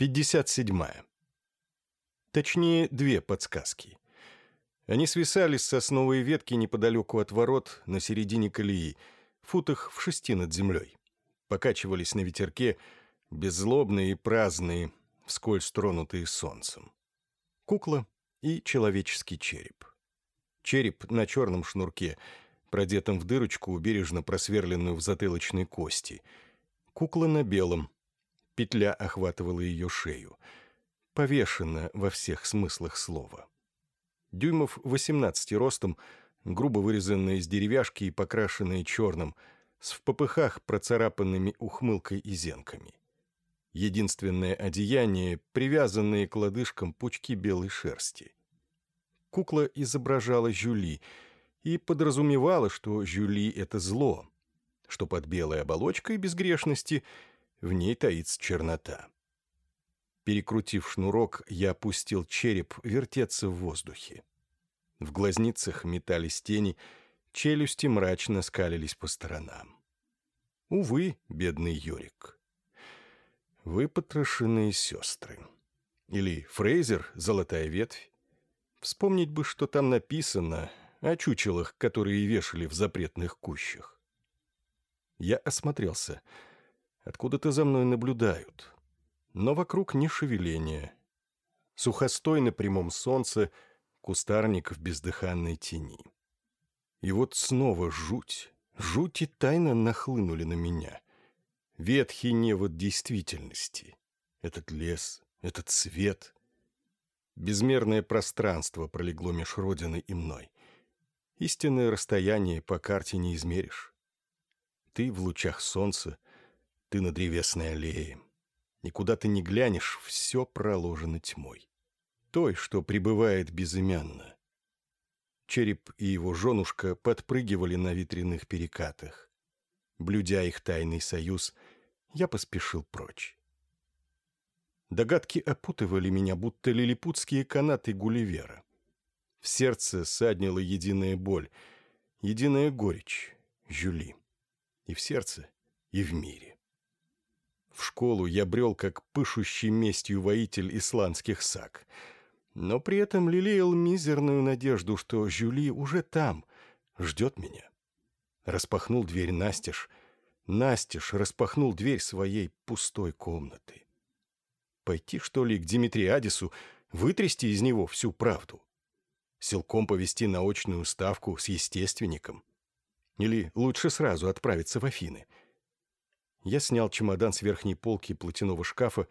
57. Точнее, две подсказки. Они свисали с сосновой ветки неподалеку от ворот, на середине колеи, футах в шести над землей. Покачивались на ветерке, беззлобные и праздные, вскользь тронутые солнцем. Кукла и человеческий череп. Череп на черном шнурке, продетом в дырочку, бережно просверленную в затылочной кости. Кукла на белом, Петля охватывала ее шею. Повешена во всех смыслах слова. Дюймов 18 ростом, грубо вырезанная из деревяшки и покрашенная черным, с в попыхах процарапанными ухмылкой и зенками. Единственное одеяние — привязанные к лодыжкам пучки белой шерсти. Кукла изображала Жюли и подразумевала, что Жюли — это зло, что под белой оболочкой безгрешности — в ней таится чернота. Перекрутив шнурок, я опустил череп вертеться в воздухе. В глазницах метались тени, челюсти мрачно скалились по сторонам. Увы, бедный Юрик. Вы потрошенные сестры. Или Фрейзер, золотая ветвь. Вспомнить бы, что там написано о чучелах, которые вешали в запретных кущах. Я осмотрелся — Откуда-то за мной наблюдают. Но вокруг ни шевеления. Сухостой на прямом солнце, кустарник в бездыханной тени. И вот снова жуть. Жуть и тайна нахлынули на меня. Ветхий невод действительности. Этот лес, этот свет. Безмерное пространство пролегло меж Родиной и мной. Истинное расстояние по карте не измеришь. Ты в лучах солнца — ты на древесной аллее. Никуда ты не глянешь, все проложено тьмой. Той, что пребывает безымянно. Череп и его женушка подпрыгивали на ветряных перекатах. Блюдя их тайный союз, я поспешил прочь. Догадки опутывали меня, будто лилипутские канаты Гулливера. В сердце саднила единая боль, единая горечь, Жюли. И в сердце, и в мире. В школу я брел как пышущий местью воитель исландских саг. Но при этом лелеял мизерную надежду, что Жюли уже там, ждет меня. Распахнул дверь настежь, настежь распахнул дверь своей пустой комнаты. Пойти, что ли, к Димитриадису, вытрясти из него всю правду? Силком повести научную ставку с естественником? Или лучше сразу отправиться в Афины — я снял чемодан с верхней полки платяного шкафа,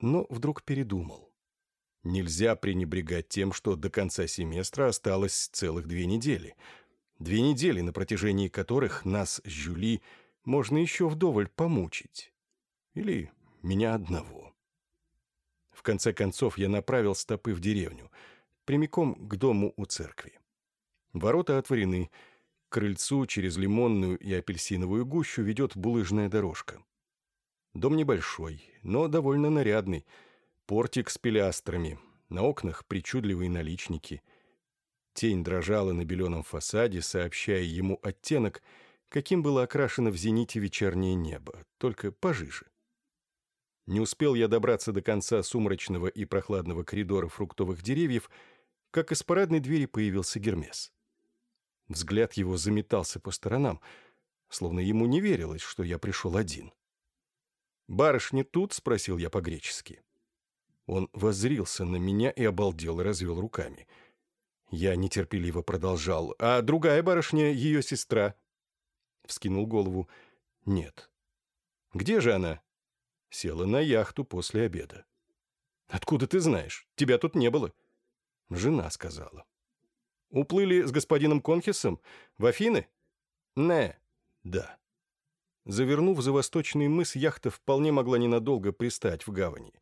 но вдруг передумал. Нельзя пренебрегать тем, что до конца семестра осталось целых две недели. Две недели, на протяжении которых нас Жюли можно еще вдоволь помучить. Или меня одного. В конце концов я направил стопы в деревню, прямиком к дому у церкви. Ворота отворены, к крыльцу через лимонную и апельсиновую гущу ведет булыжная дорожка. Дом небольшой, но довольно нарядный. Портик с пилястрами, на окнах причудливые наличники. Тень дрожала на беленом фасаде, сообщая ему оттенок, каким было окрашено в зените вечернее небо, только пожиже. Не успел я добраться до конца сумрачного и прохладного коридора фруктовых деревьев, как из парадной двери появился Гермес. Взгляд его заметался по сторонам, словно ему не верилось, что я пришел один. «Барышня тут?» — спросил я по-гречески. Он воззрился на меня и обалдел развел руками. Я нетерпеливо продолжал. «А другая барышня — ее сестра?» Вскинул голову. «Нет». «Где же она?» Села на яхту после обеда. «Откуда ты знаешь? Тебя тут не было». Жена сказала. Уплыли с господином Конхисом? В Афины? Не. Да. Завернув за восточный мыс, яхта вполне могла ненадолго пристать в гавани.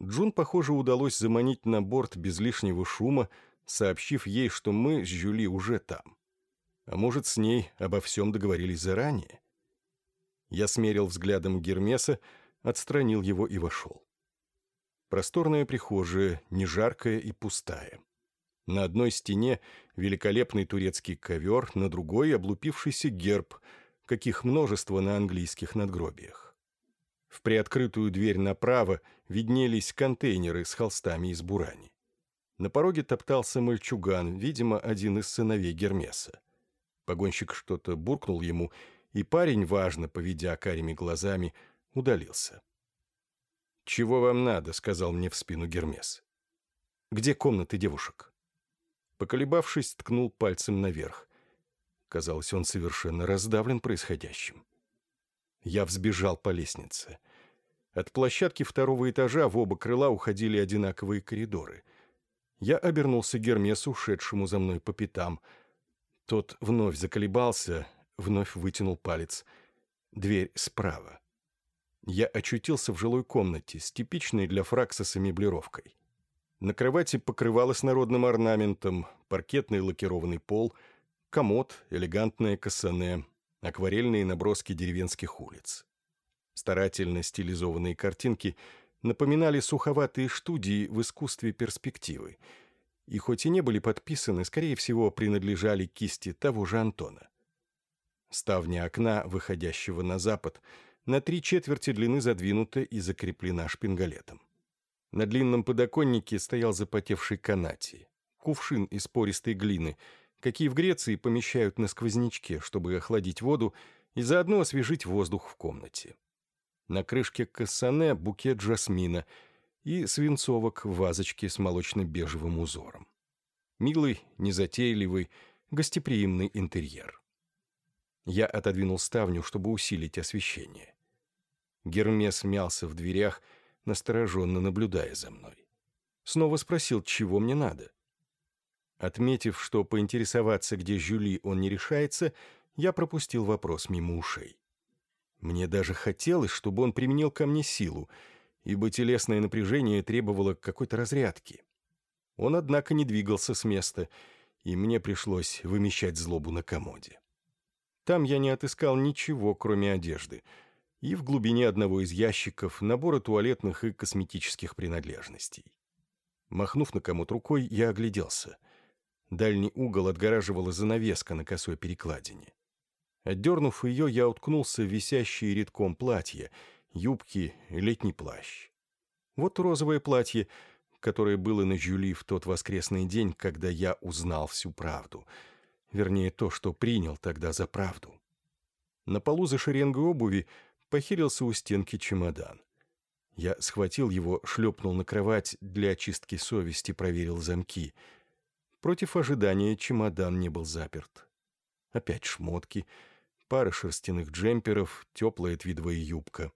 Джун, похоже, удалось заманить на борт без лишнего шума, сообщив ей, что мы с Жюли уже там. А может, с ней обо всем договорились заранее? Я смерил взглядом Гермеса, отстранил его и вошел. Просторная прихожая, не жаркая и пустая. На одной стене великолепный турецкий ковер, на другой облупившийся герб, каких множество на английских надгробиях. В приоткрытую дверь направо виднелись контейнеры с холстами из бурани. На пороге топтался мальчуган, видимо, один из сыновей Гермеса. Погонщик что-то буркнул ему, и парень, важно поведя карими глазами, удалился. «Чего вам надо?» — сказал мне в спину Гермес. «Где комнаты девушек?» Поколебавшись, ткнул пальцем наверх. Казалось, он совершенно раздавлен происходящим. Я взбежал по лестнице. От площадки второго этажа в оба крыла уходили одинаковые коридоры. Я обернулся Гермесу, шедшему за мной по пятам. Тот вновь заколебался, вновь вытянул палец. Дверь справа. Я очутился в жилой комнате с типичной для Фраксоса меблировкой. На кровати покрывало с народным орнаментом, паркетный лакированный пол, комод, элегантное кассане, акварельные наброски деревенских улиц. Старательно стилизованные картинки напоминали суховатые студии в искусстве перспективы, и хоть и не были подписаны, скорее всего, принадлежали кисти того же Антона. Ставня окна, выходящего на запад, на три четверти длины задвинута и закреплена шпингалетом. На длинном подоконнике стоял запотевший канати, кувшин из пористой глины, какие в Греции помещают на сквознячке, чтобы охладить воду и заодно освежить воздух в комнате. На крышке кассане букет жасмина и свинцовок в вазочке с молочно-бежевым узором. Милый, незатейливый, гостеприимный интерьер. Я отодвинул ставню, чтобы усилить освещение. Гермес мялся в дверях, настороженно наблюдая за мной. Снова спросил, чего мне надо. Отметив, что поинтересоваться, где Жюли, он не решается, я пропустил вопрос мимо ушей. Мне даже хотелось, чтобы он применил ко мне силу, ибо телесное напряжение требовало какой-то разрядки. Он, однако, не двигался с места, и мне пришлось вымещать злобу на комоде. Там я не отыскал ничего, кроме одежды, и в глубине одного из ящиков набора туалетных и косметических принадлежностей. Махнув на комод рукой, я огляделся. Дальний угол отгораживала занавеска на косой перекладине. Отдернув ее, я уткнулся в висящие редком платья, юбки, летний плащ. Вот розовое платье, которое было на Жюли в тот воскресный день, когда я узнал всю правду. Вернее, то, что принял тогда за правду. На полу за шеренгой обуви похилился у стенки чемодан. Я схватил его, шлепнул на кровать, для очистки совести проверил замки. Против ожидания чемодан не был заперт. Опять шмотки — пара шерстяных джемперов, теплая твидовая юбка.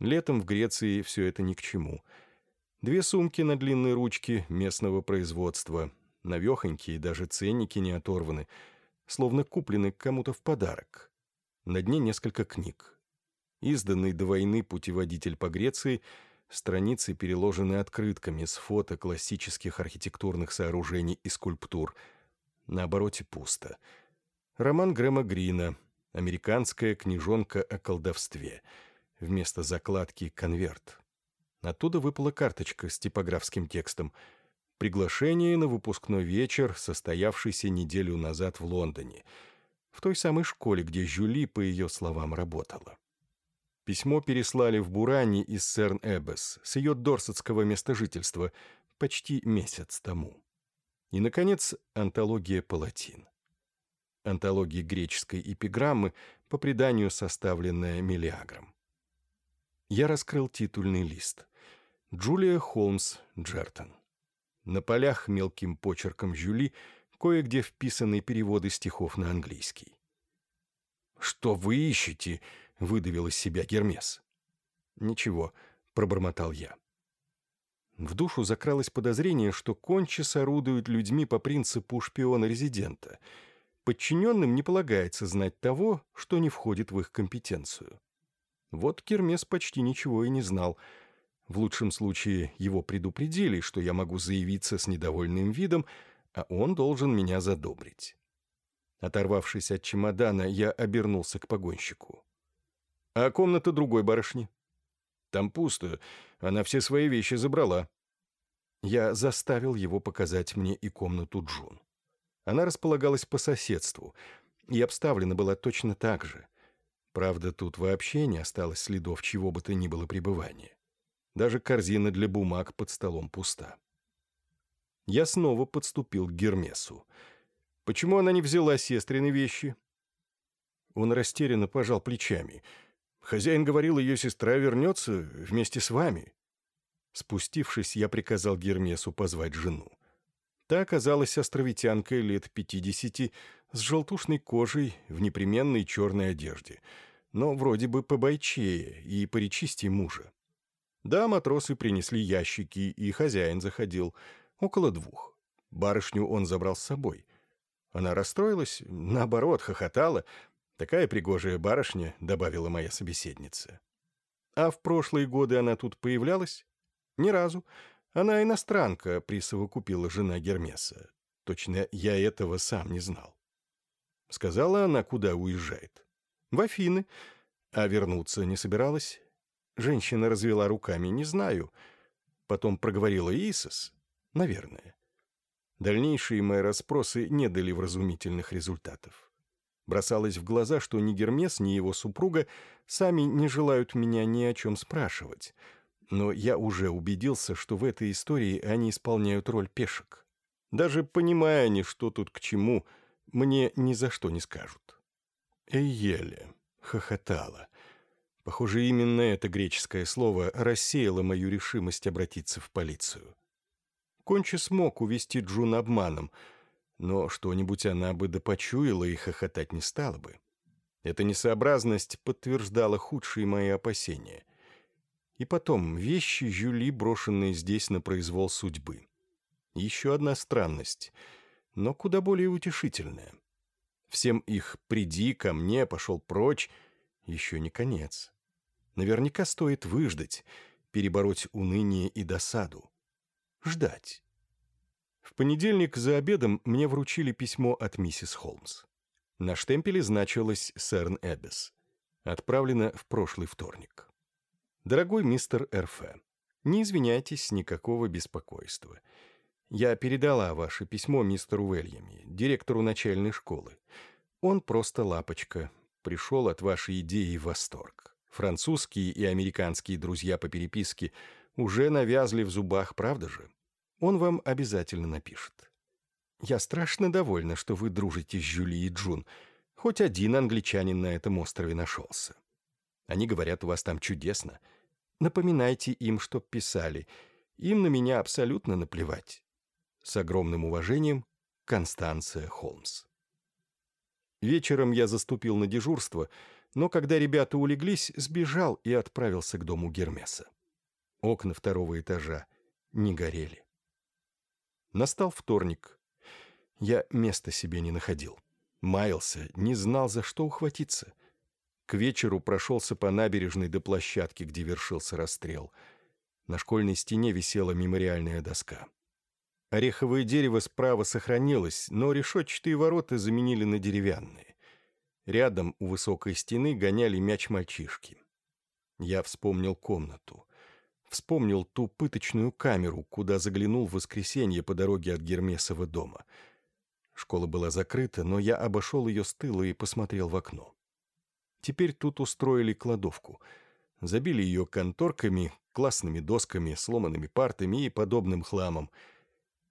Летом в Греции все это ни к чему. Две сумки на длинной ручке местного производства, навехонькие, даже ценники не оторваны, словно куплены кому-то в подарок. На дне несколько книг. Изданный до войны путеводитель по Греции, страницы переложены открытками с фото классических архитектурных сооружений и скульптур. На обороте пусто. Роман Грэма Грина, американская книжонка о колдовстве. Вместо закладки — конверт. Оттуда выпала карточка с типографским текстом «Приглашение на выпускной вечер, состоявшийся неделю назад в Лондоне», в той самой школе, где Жюли, по ее словам, работала. Письмо переслали в Буране из Серн-Эбес, с ее дорсетского места жительства, почти месяц тому. И, наконец, антология «Палатин» антологии греческой эпиграммы, по преданию составленная Мелиагром. Я раскрыл титульный лист. Джулия Холмс Джертон. На полях мелким почерком Жюли кое-где вписаны переводы стихов на английский. «Что вы ищете?» — выдавил из себя Гермес. «Ничего», — пробормотал я. В душу закралось подозрение, что Кончис орудует людьми по принципу шпиона-резидента — Подчиненным не полагается знать того, что не входит в их компетенцию. Вот Кермес почти ничего и не знал. В лучшем случае его предупредили, что я могу заявиться с недовольным видом, а он должен меня задобрить. Оторвавшись от чемодана, я обернулся к погонщику. «А комната другой барышни?» «Там пусто. Она все свои вещи забрала». Я заставил его показать мне и комнату Джун. Она располагалась по соседству и обставлена была точно так же. Правда, тут вообще не осталось следов чего бы то ни было пребывания. Даже корзина для бумаг под столом пуста. Я снова подступил к Гермесу. Почему она не взяла сестрины вещи? Он растерянно пожал плечами. Хозяин говорил, ее сестра вернется вместе с вами. Спустившись, я приказал Гермесу позвать жену. Та оказалась островитянкой лет пятидесяти, с желтушной кожей, в непременной черной одежде, но вроде бы побойчее и поречистей мужа. Да, матросы принесли ящики, и хозяин заходил. Около двух. Барышню он забрал с собой. Она расстроилась, наоборот, хохотала. «Такая пригожая барышня», — добавила моя собеседница. «А в прошлые годы она тут появлялась?» «Ни разу. Она иностранка», — присовокупила жена Гермеса. Точно я этого сам не знал. Сказала она, куда уезжает. В Афины. А вернуться не собиралась. Женщина развела руками, не знаю. Потом проговорила Иисус. Наверное. Дальнейшие мои расспросы не дали вразумительных результатов. Бросалось в глаза, что ни Гермес, ни его супруга сами не желают меня ни о чем спрашивать. Но я уже убедился, что в этой истории они исполняют роль пешек. Даже понимая они, что тут к чему, мне ни за что не скажут. Эйеле хохотала. Похоже, именно это греческое слово рассеяло мою решимость обратиться в полицию. Кончи смог увести Джун обманом, но что-нибудь она бы допочуяла и хохотать не стала бы. Эта несообразность подтверждала худшие мои опасения. И потом, вещи Жюли, брошенные здесь на произвол судьбы. Еще одна странность, но куда более утешительная. Всем их «приди ко мне», «пошел прочь» еще не конец. Наверняка стоит выждать, перебороть уныние и досаду. Ждать. В понедельник за обедом мне вручили письмо от миссис Холмс. На штемпеле значилось «Сэрн Эббес». Отправлено в прошлый вторник. Дорогой мистер РФ, не извиняйтесь, никакого беспокойства. Я передала ваше письмо мистеру Уэльями, директору начальной школы. Он просто лапочка, пришел от вашей идеи в восторг. Французские и американские друзья по переписке уже навязли в зубах, правда же? Он вам обязательно напишет. Я страшно довольна, что вы дружите с Жюли и Джун. Хоть один англичанин на этом острове нашелся. Они говорят, у вас там чудесно. Напоминайте им, чтоб писали. Им на меня абсолютно наплевать. С огромным уважением, Констанция Холмс. Вечером я заступил на дежурство — но когда ребята улеглись, сбежал и отправился к дому Гермеса. Окна второго этажа не горели. Настал вторник. Я места себе не находил. Маялся, не знал, за что ухватиться. К вечеру прошелся по набережной до площадки, где вершился расстрел. На школьной стене висела мемориальная доска. Ореховое дерево справа сохранилось, но решетчатые ворота заменили на деревянные. Рядом у высокой стены гоняли мяч мальчишки. Я вспомнил комнату. Вспомнил ту пыточную камеру, куда заглянул в воскресенье по дороге от Гермесова дома. Школа была закрыта, но я обошел ее с тыла и посмотрел в окно. Теперь тут устроили кладовку. Забили ее конторками, классными досками, сломанными партами и подобным хламом.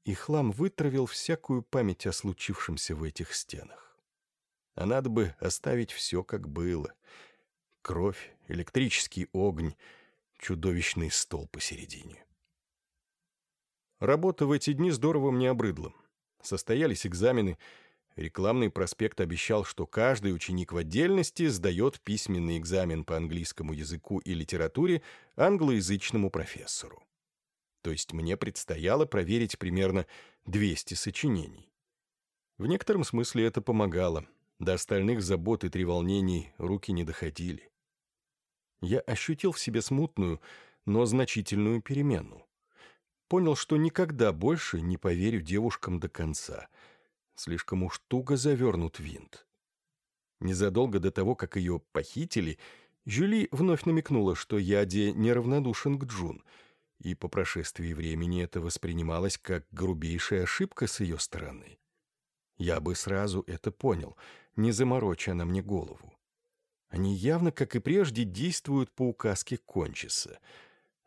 И хлам вытравил всякую память о случившемся в этих стенах а надо бы оставить все, как было. Кровь, электрический огонь, чудовищный стол посередине. Работа в эти дни здорово мне обрыдла. Состоялись экзамены. Рекламный проспект обещал, что каждый ученик в отдельности сдает письменный экзамен по английскому языку и литературе англоязычному профессору. То есть мне предстояло проверить примерно 200 сочинений. В некотором смысле это помогало. До остальных забот и треволнений руки не доходили. Я ощутил в себе смутную, но значительную перемену. Понял, что никогда больше не поверю девушкам до конца. Слишком уж туго завернут винт. Незадолго до того, как ее похитили, Жюли вновь намекнула, что Яде неравнодушен к Джун, и по прошествии времени это воспринималось как грубейшая ошибка с ее стороны. Я бы сразу это понял — не заморочь она мне голову. Они явно, как и прежде, действуют по указке Кончиса.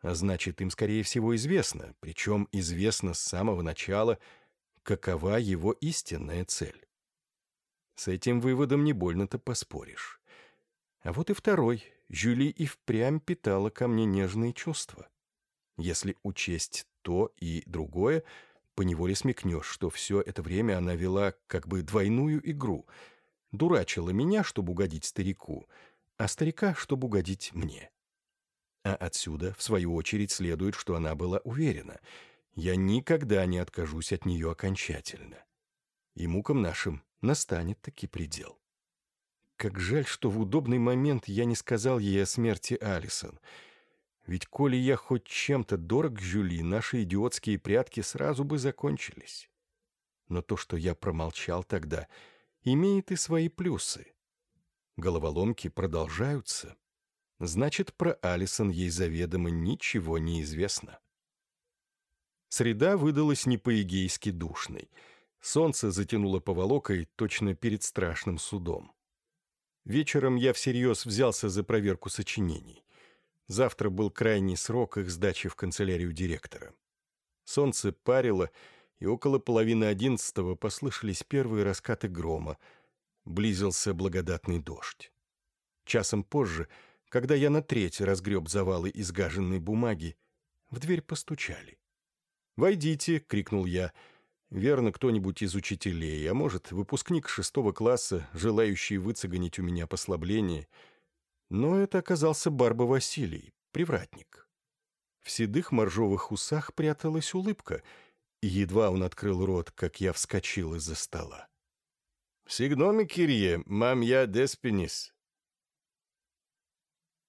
А значит, им, скорее всего, известно, причем известно с самого начала, какова его истинная цель. С этим выводом не больно-то поспоришь. А вот и второй. Жюли и впрямь питала ко мне нежные чувства. Если учесть то и другое, поневоле смекнешь, что все это время она вела как бы двойную игру. Дурачила меня, чтобы угодить старику, а старика, чтобы угодить мне. А отсюда, в свою очередь, следует, что она была уверена. Я никогда не откажусь от нее окончательно. И мукам нашим настанет таки предел. Как жаль, что в удобный момент я не сказал ей о смерти Алисон — ведь коли я хоть чем-то дорог Жюли, наши идиотские прятки сразу бы закончились. Но то, что я промолчал тогда, имеет и свои плюсы. Головоломки продолжаются. Значит, про Алисон ей заведомо ничего не известно. Среда выдалась не по-егейски душной. Солнце затянуло поволокой точно перед страшным судом. Вечером я всерьез взялся за проверку сочинений. Завтра был крайний срок их сдачи в канцелярию директора. Солнце парило, и около половины одиннадцатого послышались первые раскаты грома. Близился благодатный дождь. Часом позже, когда я на треть разгреб завалы изгаженной бумаги, в дверь постучали. «Войдите!» — крикнул я. «Верно, кто-нибудь из учителей, а может, выпускник шестого класса, желающий выцегонить у меня послабление — но это оказался Барба Василий, привратник. В седых моржовых усах пряталась улыбка, и едва он открыл рот, как я вскочил из-за стола. «Сигноми, Кирье, мам я деспенис»,